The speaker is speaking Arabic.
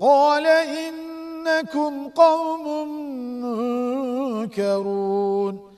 قال إنكم قوم منكرون.